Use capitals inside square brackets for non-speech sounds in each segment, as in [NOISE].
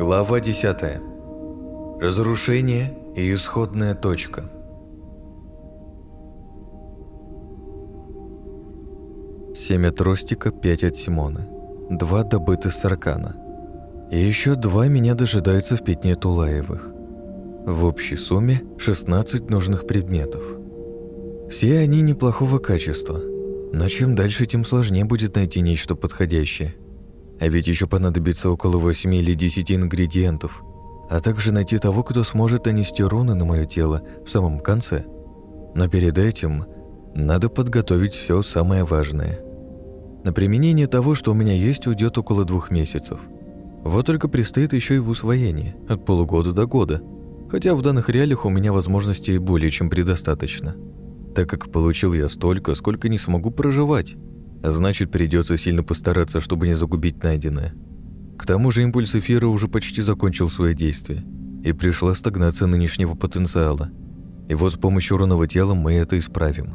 Глава 10. Разрушение и исходная точка. Семь от Ростика, пять от Симона. Два добыты с Аркана. И еще два меня дожидаются в пятне Тулаевых. В общей сумме 16 нужных предметов. Все они неплохого качества, но чем дальше, тем сложнее будет найти нечто подходящее. А ведь еще понадобится около 8 или 10 ингредиентов, а также найти того, кто сможет нанести руны на мое тело в самом конце. Но перед этим надо подготовить все самое важное. На применение того, что у меня есть, уйдет около двух месяцев. Вот только предстоит еще и в усвоении, от полугода до года, хотя в данных реалиях у меня возможностей более чем предостаточно, так как получил я столько, сколько не смогу проживать. Значит, придется сильно постараться, чтобы не загубить найденное. К тому же импульс эфира уже почти закончил свое действие, и пришла стагнация нынешнего потенциала. И вот с помощью руного тела мы это исправим.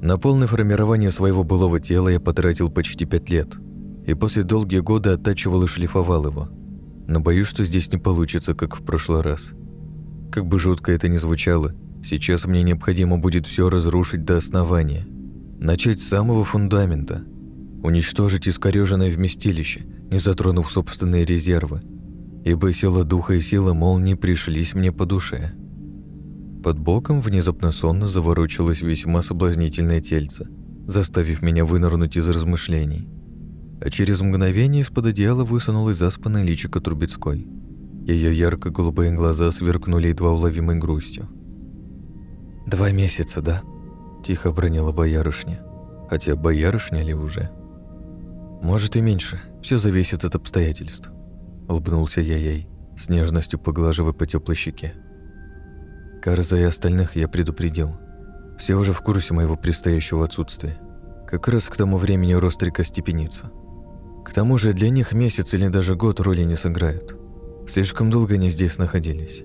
На полное формирование своего былого тела я потратил почти пять лет, и после долгие годы оттачивал и шлифовал его. Но боюсь, что здесь не получится, как в прошлый раз. Как бы жутко это ни звучало, сейчас мне необходимо будет все разрушить до основания – Начать с самого фундамента. Уничтожить искореженное вместилище, не затронув собственные резервы. Ибо сила духа и сила молнии пришлись мне по душе. Под боком внезапно сонно заворочилось весьма соблазнительное тельце, заставив меня вынырнуть из размышлений. А через мгновение из-под одеяла высунулась заспанная личико Трубецкой. Ее ярко-голубые глаза сверкнули едва уловимой грустью. «Два месяца, да?» Тихо бронила боярышня. Хотя боярышня ли уже? Может и меньше, все зависит от обстоятельств. Улыбнулся я ей, с нежностью поглаживая по теплой щеке. Карза и остальных я предупредил. Все уже в курсе моего предстоящего отсутствия. Как раз к тому времени Рострика степенится. К тому же для них месяц или даже год роли не сыграют. Слишком долго они здесь находились.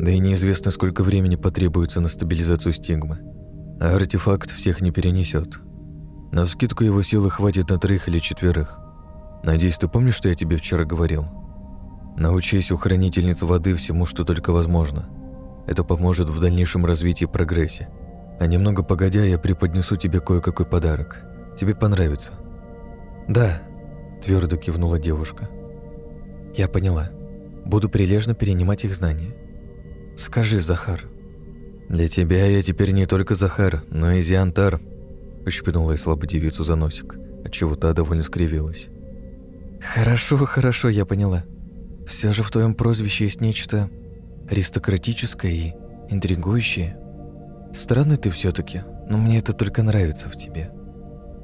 Да и неизвестно, сколько времени потребуется на стабилизацию стигмы артефакт всех не перенесет. На скидку его силы хватит на троих или четверых. Надеюсь, ты помнишь, что я тебе вчера говорил? Научись у хранительниц воды всему, что только возможно. Это поможет в дальнейшем развитии и прогрессе. А немного погодя, я преподнесу тебе кое-какой подарок. Тебе понравится. Да, твердо кивнула девушка. Я поняла. Буду прилежно перенимать их знания. Скажи, Захар, «Для тебя я теперь не только Захар, но и Зиантар», – ущипнула я слабо девицу за носик, отчего та довольно скривилась. «Хорошо, хорошо, я поняла. Все же в твоем прозвище есть нечто аристократическое и интригующее. Странный ты все таки но мне это только нравится в тебе».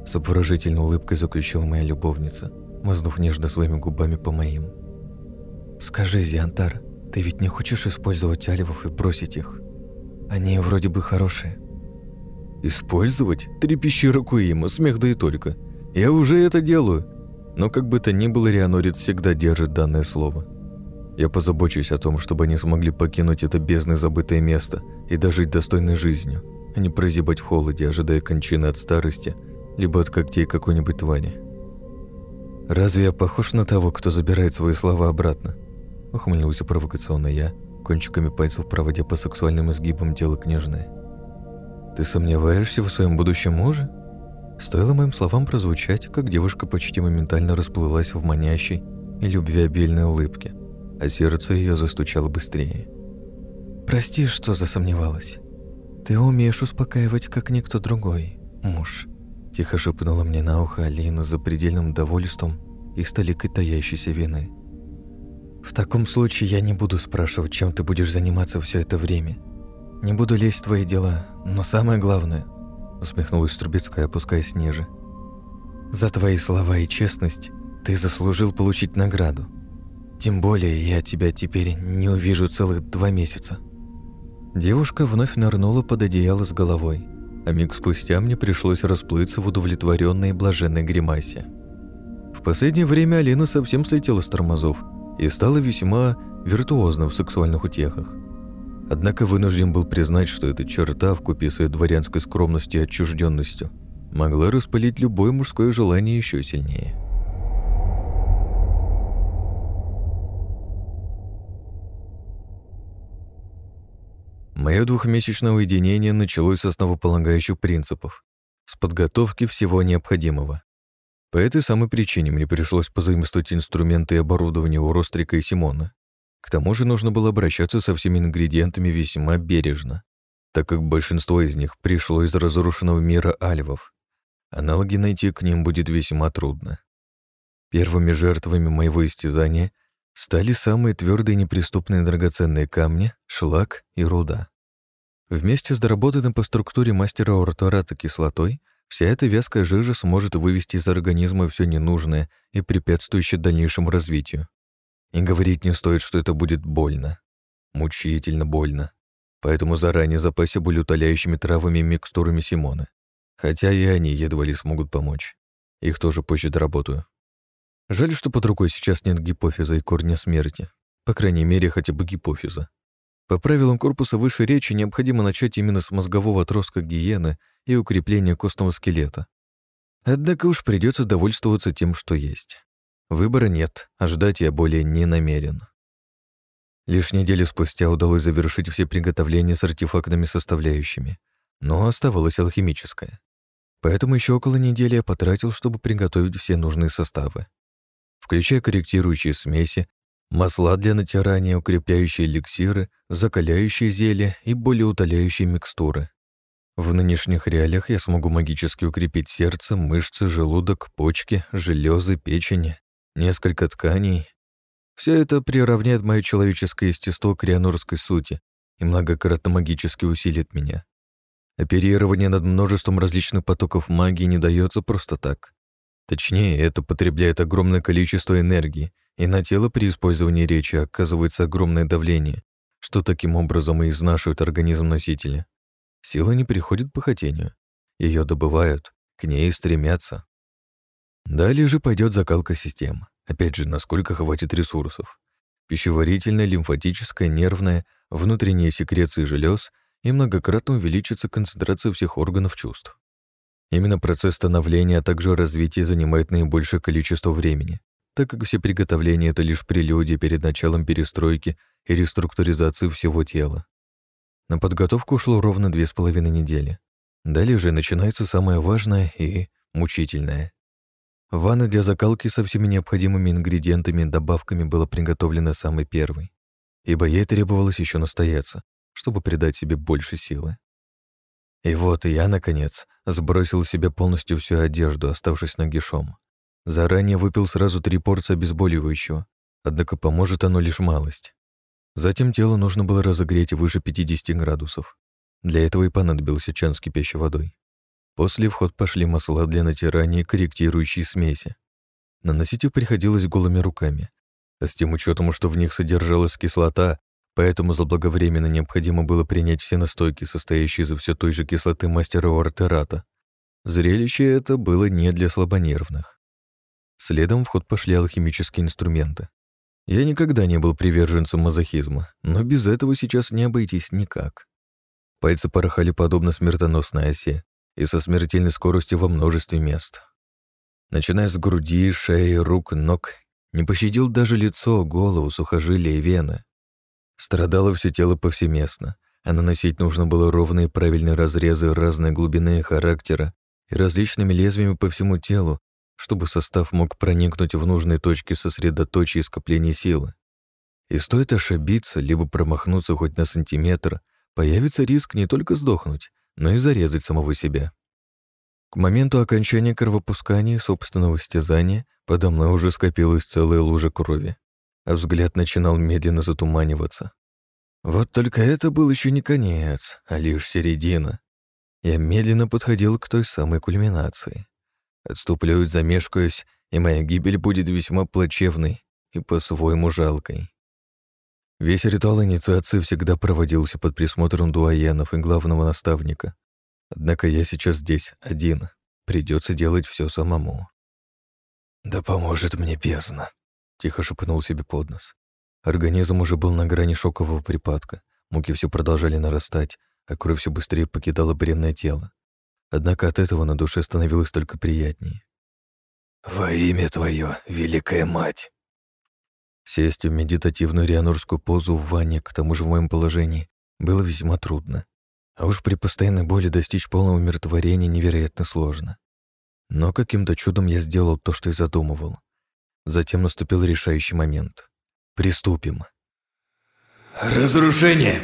С обворожительной улыбкой заключила моя любовница, мазнув нежно своими губами по моим. «Скажи, Зиантар, ты ведь не хочешь использовать альвов и бросить их?» Они вроде бы хорошие. Использовать? Трепещи Ракуима, смех да и только. Я уже это делаю. Но как бы то ни было, Рианорит всегда держит данное слово. Я позабочусь о том, чтобы они смогли покинуть это бездное забытое место и дожить достойной жизнью, а не прозябать в холоде, ожидая кончины от старости, либо от когтей какой-нибудь твари. «Разве я похож на того, кто забирает свои слова обратно?» Ухмыльнулся провокационно я, кончиками пальцев проводя по сексуальным изгибам тела княжны. «Ты сомневаешься в своем будущем муже?» Стоило моим словам прозвучать, как девушка почти моментально расплылась в манящей и любвеобильной улыбке, а сердце ее застучало быстрее. «Прости, что засомневалась. Ты умеешь успокаивать, как никто другой, муж», тихо шепнула мне на ухо Алина за предельным довольством и столикой таящейся вины. В таком случае я не буду спрашивать, чем ты будешь заниматься все это время. Не буду лезть в твои дела, но самое главное, усмехнулась Трубецкая, опускаясь ниже. За твои слова и честность ты заслужил получить награду. Тем более я тебя теперь не увижу целых два месяца. Девушка вновь нырнула под одеяло с головой, а миг спустя мне пришлось расплыться в удовлетворенной и блаженной гримасе. В последнее время Алина совсем слетела с тормозов и стала весьма виртуозна в сексуальных утехах. Однако вынужден был признать, что эта черта, вкупе своей дворянской скромностью и отчужденностью, могла распалить любое мужское желание еще сильнее. Мое двухмесячное уединение началось с основополагающих принципов, с подготовки всего необходимого. По этой самой причине мне пришлось позаимствовать инструменты и оборудование у Рострика и Симона. К тому же нужно было обращаться со всеми ингредиентами весьма бережно, так как большинство из них пришло из разрушенного мира альвов. Аналоги найти к ним будет весьма трудно. Первыми жертвами моего истязания стали самые твердые неприступные драгоценные камни, шлак и руда. Вместе с доработанной по структуре мастера ортурата кислотой вся эта вязкая жижа сможет вывести из организма все ненужное и препятствующее дальнейшему развитию. И говорить не стоит, что это будет больно. Мучительно больно. Поэтому заранее запасе были утоляющими травами и микстурами Симона. Хотя и они едва ли смогут помочь. Их тоже позже доработаю. Жаль, что под рукой сейчас нет гипофиза и корня смерти. По крайней мере, хотя бы гипофиза. По правилам корпуса высшей речи необходимо начать именно с мозгового отростка гиены и укрепления костного скелета. Однако уж придется довольствоваться тем, что есть. Выбора нет, а ждать я более не намерен. Лишь неделю спустя удалось завершить все приготовления с артефактными составляющими, но оставалось алхимическое. Поэтому еще около недели я потратил, чтобы приготовить все нужные составы, включая корректирующие смеси, масла для натирания, укрепляющие эликсиры, закаляющие зелья и более утоляющие микстуры. В нынешних реалиях я смогу магически укрепить сердце, мышцы, желудок, почки, железы, печень, несколько тканей. Все это приравняет мое человеческое естество к рианурской сути и многократно магически усилит меня. Оперирование над множеством различных потоков магии не дается просто так. Точнее, это потребляет огромное количество энергии, и на тело при использовании речи оказывается огромное давление, что таким образом и изнашивает организм носителя. Сила не приходит по хотению. Ее добывают, к ней стремятся. Далее же пойдет закалка систем. Опять же, насколько хватит ресурсов. Пищеварительная, лимфатическая, нервная, внутренние секреции желез и многократно увеличится концентрация всех органов чувств. Именно процесс становления, а также развития занимает наибольшее количество времени, так как все приготовления — это лишь прелюдия перед началом перестройки и реструктуризации всего тела. На подготовку ушло ровно две с половиной недели. Далее же начинается самое важное и мучительное. Ванна для закалки со всеми необходимыми ингредиентами и добавками была приготовлена самой первой, ибо ей требовалось еще настояться, чтобы придать себе больше силы. И вот я, наконец, сбросил себе полностью всю одежду, оставшись нагишом. Заранее выпил сразу три порции обезболивающего, однако поможет оно лишь малость. Затем тело нужно было разогреть выше 50 градусов. Для этого и понадобился чан с кипящей водой. После в ход пошли масла для натирания и корректирующие смеси. Наносить их приходилось голыми руками, а с тем учетом, что в них содержалась кислота, Поэтому заблаговременно необходимо было принять все настойки, состоящие из все той же кислоты мастера Вартерата. Зрелище это было не для слабонервных. Следом в ход пошли алхимические инструменты. Я никогда не был приверженцем мазохизма, но без этого сейчас не обойтись никак. Пальцы порхали подобно смертоносной осе и со смертельной скоростью во множестве мест. Начиная с груди, шеи, рук, ног, не пощадил даже лицо, голову, сухожилия и вены. Страдало все тело повсеместно, а наносить нужно было ровные правильные разрезы разной глубины характера и различными лезвиями по всему телу, чтобы состав мог проникнуть в нужные точки сосредоточия и скопления силы. И стоит ошибиться, либо промахнуться хоть на сантиметр, появится риск не только сдохнуть, но и зарезать самого себя. К моменту окончания кровопускания собственного стязания подо мной уже скопилась целая лужа крови а взгляд начинал медленно затуманиваться. Вот только это был еще не конец, а лишь середина. Я медленно подходил к той самой кульминации. Отступлю замешкаюсь, и моя гибель будет весьма плачевной и по-своему жалкой. Весь ритуал инициации всегда проводился под присмотром дуаенов и главного наставника. Однако я сейчас здесь один. Придется делать все самому. «Да поможет мне бездна», Тихо шепнул себе под нос. Организм уже был на грани шокового припадка. Муки все продолжали нарастать, а кровь все быстрее покидала бренное тело. Однако от этого на душе становилось только приятнее. «Во имя Твое, Великая Мать!» Сесть в медитативную рианурскую позу в ванне, к тому же в моем положении, было весьма трудно. А уж при постоянной боли достичь полного умиротворения невероятно сложно. Но каким-то чудом я сделал то, что и задумывал. Затем наступил решающий момент. Приступим. «Разрушение!»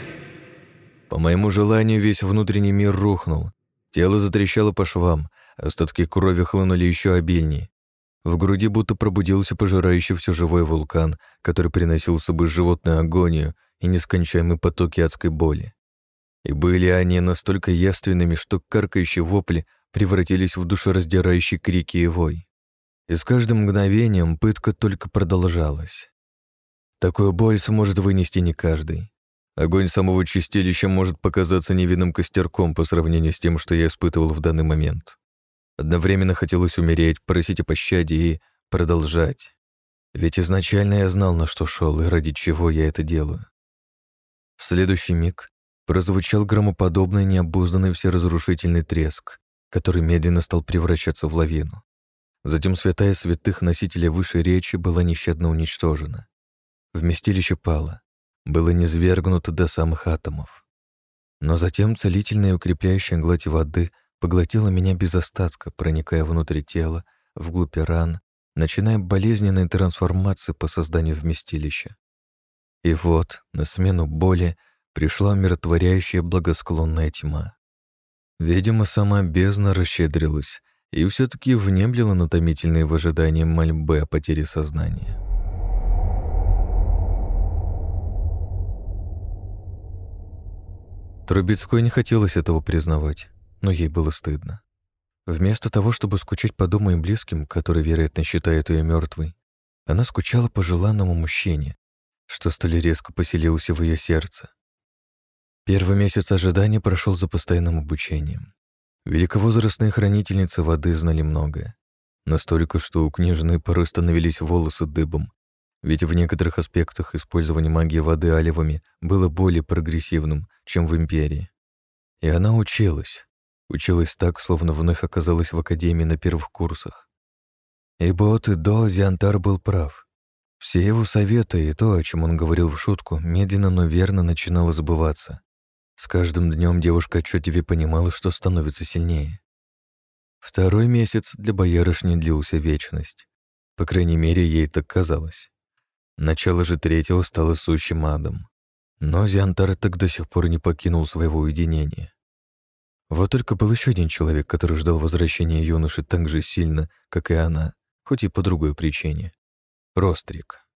По моему желанию весь внутренний мир рухнул. Тело затрещало по швам, остатки крови хлынули еще обильнее. В груди будто пробудился пожирающий все живой вулкан, который приносил с собой животную агонию и нескончаемые потоки адской боли. И были они настолько явственными, что каркающие вопли превратились в душераздирающие крики и вой. И с каждым мгновением пытка только продолжалась. Такую боль сможет вынести не каждый. Огонь самого чистилища может показаться невинным костерком по сравнению с тем, что я испытывал в данный момент. Одновременно хотелось умереть, просить о пощаде и продолжать. Ведь изначально я знал, на что шел и ради чего я это делаю. В следующий миг прозвучал громоподобный необузданный всеразрушительный треск, который медленно стал превращаться в лавину. Затем святая святых носителя высшей речи была нещадно уничтожена. Вместилище пало, было низвергнуто до самых атомов. Но затем целительная и укрепляющая гладь воды поглотила меня без остатка, проникая внутрь тела, вглубь ран, начиная болезненные трансформации по созданию вместилища. И вот, на смену боли, пришла умиротворяющая благосклонная тьма. Видимо, сама бездна расщедрилась и все таки внемлила натомительные в ожидании мольбы о потере сознания. Трубецкой не хотелось этого признавать, но ей было стыдно. Вместо того, чтобы скучать по дому и близким, которые, вероятно, считают ее мертвой, она скучала по желанному мужчине, что столь резко поселился в ее сердце. Первый месяц ожидания прошел за постоянным обучением. Великовозрастные хранительницы воды знали многое. Настолько, что у княжны порой становились волосы дыбом, ведь в некоторых аспектах использование магии воды алевами было более прогрессивным, чем в Империи. И она училась. Училась так, словно вновь оказалась в Академии на первых курсах. Ибо от и до Зиантар был прав. Все его советы и то, о чем он говорил в шутку, медленно, но верно начинало сбываться. С каждым днем девушка отчетливее понимала, что становится сильнее. Второй месяц для боярышни длился вечность. По крайней мере, ей так казалось. Начало же третьего стало сущим адом. Но Зиантар так до сих пор не покинул своего уединения. Вот только был еще один человек, который ждал возвращения юноши так же сильно, как и она, хоть и по другой причине. Рострик.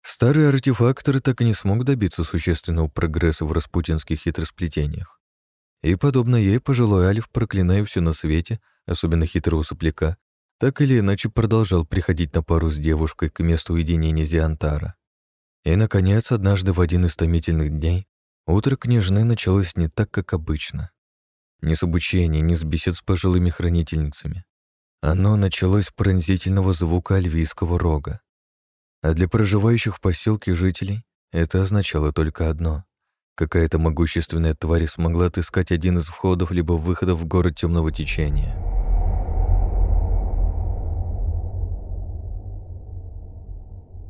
Старый артефактор так и не смог добиться существенного прогресса в распутинских хитросплетениях. И, подобно ей, пожилой Альф, проклиная все на свете, особенно хитрого сопляка, так или иначе продолжал приходить на пару с девушкой к месту уединения Зиантара. И, наконец, однажды в один из томительных дней утро княжны началось не так, как обычно. Ни с обучения, ни с бесед с пожилыми хранительницами. Оно началось с пронзительного звука альвийского рога. А для проживающих в поселке жителей это означало только одно. Какая-то могущественная тварь смогла отыскать один из входов либо выходов в город темного течения.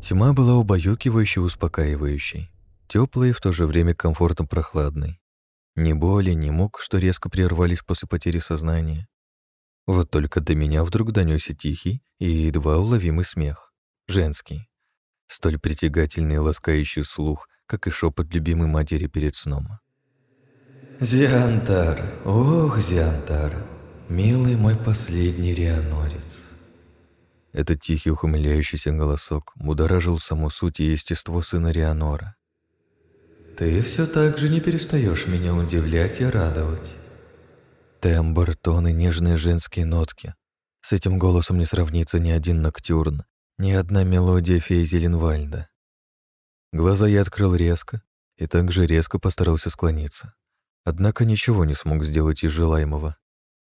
Тьма была убаюкивающей успокаивающей, теплой и в то же время комфортно прохладной. Ни боли, ни мук, что резко прервались после потери сознания. Вот только до меня вдруг донесся тихий и едва уловимый смех. Женский. Столь притягательный и ласкающий слух, как и шепот любимой матери перед сном. «Зиантар, ох, Зиантар, милый мой последний рианорец». Этот тихий ухмыляющийся голосок будоражил саму суть и естество сына Рианора. «Ты все так же не перестаешь меня удивлять и радовать». Тембр, тон и нежные женские нотки. С этим голосом не сравнится ни один ноктюрн, ни одна мелодия феи Зеленвальда. Глаза я открыл резко и также резко постарался склониться. Однако ничего не смог сделать из желаемого.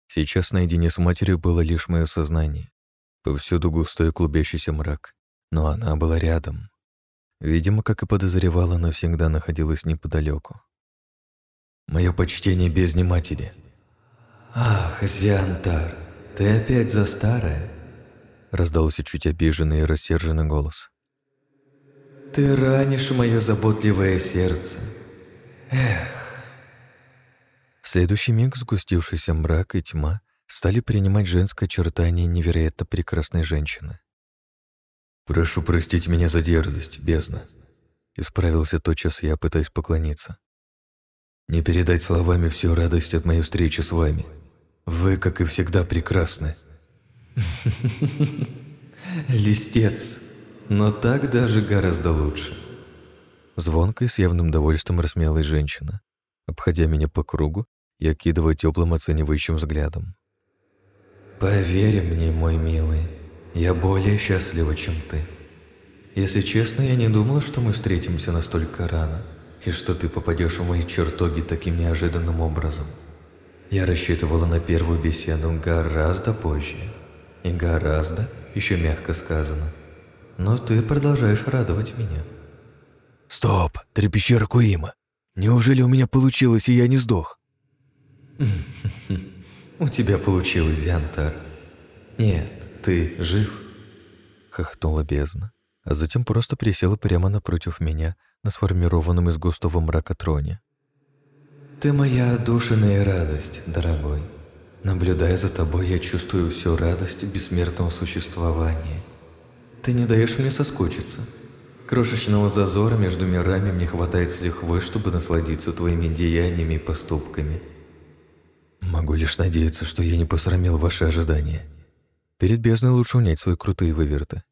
Сейчас наедине с матерью было лишь мое сознание. Повсюду густой клубящийся мрак, но она была рядом. Видимо, как и подозревала, она всегда находилась неподалеку. «Мое почтение бездне матери». «Ах, Зиантар, ты опять за старое?» Раздался чуть обиженный и рассерженный голос. «Ты ранишь мое заботливое сердце. Эх, В следующий миг сгустившийся мрак и тьма стали принимать женское очертание невероятно прекрасной женщины. «Прошу простить меня за дерзость, бездна», — исправился тотчас я, пытаясь поклониться. «Не передать словами всю радость от моей встречи с вами. Вы, как и всегда, прекрасны». [LAUGHS] «Листец, но так даже гораздо лучше». Звонко и с явным довольством рассмеялась женщина, обходя меня по кругу и окидывая теплым оценивающим взглядом. «Поверь мне, мой милый, я более счастлива, чем ты. Если честно, я не думала, что мы встретимся настолько рано, и что ты попадешь в мои чертоги таким неожиданным образом. Я рассчитывала на первую беседу гораздо позже. И гораздо, еще мягко сказано. Но ты продолжаешь радовать меня. Стоп, трепещера Куима. Неужели у меня получилось, и я не сдох? [LAUGHS] У тебя получилось, Зиантар. Нет, ты жив. Хохотнула бездна, а затем просто присела прямо напротив меня на сформированном из густого мрака троне. Ты моя отдушина радость, дорогой. Наблюдая за тобой, я чувствую всю радость бессмертного существования. Ты не даешь мне соскучиться. Крошечного зазора между мирами мне хватает с лихвой, чтобы насладиться твоими деяниями и поступками. Могу лишь надеяться, что я не посрамил ваши ожидания. Перед бездной лучше унять свои крутые выверты.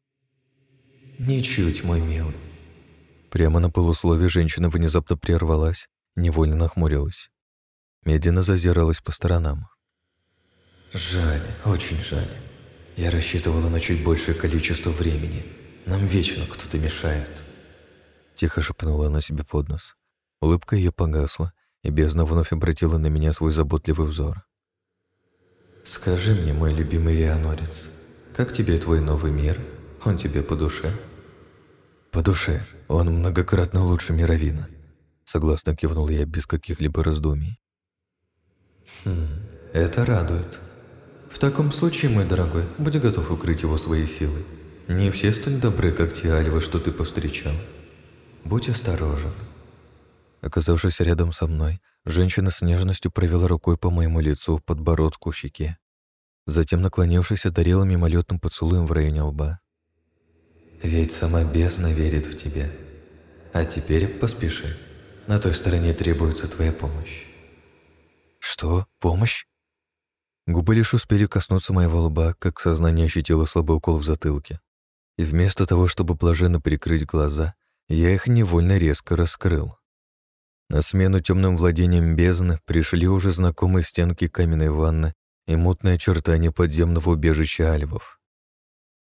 Ничуть, мой милый. Прямо на полусловие женщина внезапно прервалась, невольно нахмурилась. Медленно зазиралась по сторонам. «Жаль, очень жаль. Я рассчитывала на чуть большее количество времени. Нам вечно кто-то мешает». Тихо шепнула она себе под нос. Улыбка ее погасла, и бездна вновь обратила на меня свой заботливый взор. «Скажи мне, мой любимый Рианорец, как тебе твой новый мир? Он тебе по душе?» «По душе. Он многократно лучше Мировина», — согласно кивнул я без каких-либо раздумий. «Хм, это радует», в таком случае, мой дорогой, будь готов укрыть его своей силой. Не все столь добры, как те альвы, что ты повстречал. Будь осторожен. Оказавшись рядом со мной, женщина с нежностью провела рукой по моему лицу, подбородку, щеке. Затем, наклонившись, одарила мимолетным поцелуем в районе лба. «Ведь сама бездна верит в тебя. А теперь поспеши. На той стороне требуется твоя помощь». «Что? Помощь?» Губы лишь успели коснуться моего лба, как сознание ощутило слабый укол в затылке. И вместо того, чтобы блаженно прикрыть глаза, я их невольно резко раскрыл. На смену темным владениям бездны пришли уже знакомые стенки каменной ванны и мутное очертание подземного убежища альвов.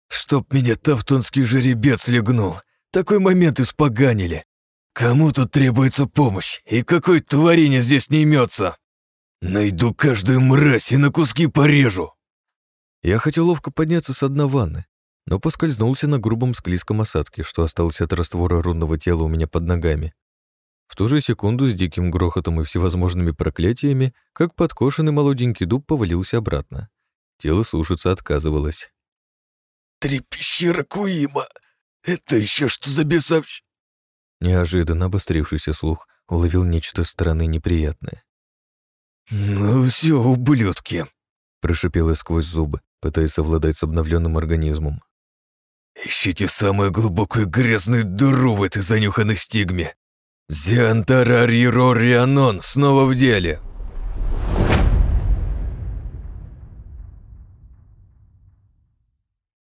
«Чтоб меня тавтонский жеребец легнул! Такой момент испоганили! Кому тут требуется помощь, и какой тварине здесь не имется?» Найду каждую мразь и на куски порежу. Я хотел ловко подняться с дна ванны, но поскользнулся на грубом склизком осадке, что остался от раствора рунного тела у меня под ногами. В ту же секунду с диким грохотом и всевозможными проклятиями, как подкошенный молоденький дуб повалился обратно. Тело слушаться отказывалось. «Трепещи Куима! Это еще что за бесовщ...» Неожиданно обострившийся слух уловил нечто стороны неприятное. «Ну все, ублюдки!» — прошипел я сквозь зубы, пытаясь совладать с обновленным организмом. «Ищите самую глубокую грязную дыру в этой занюханной стигме! Зиантара Риро Рианон снова в деле!»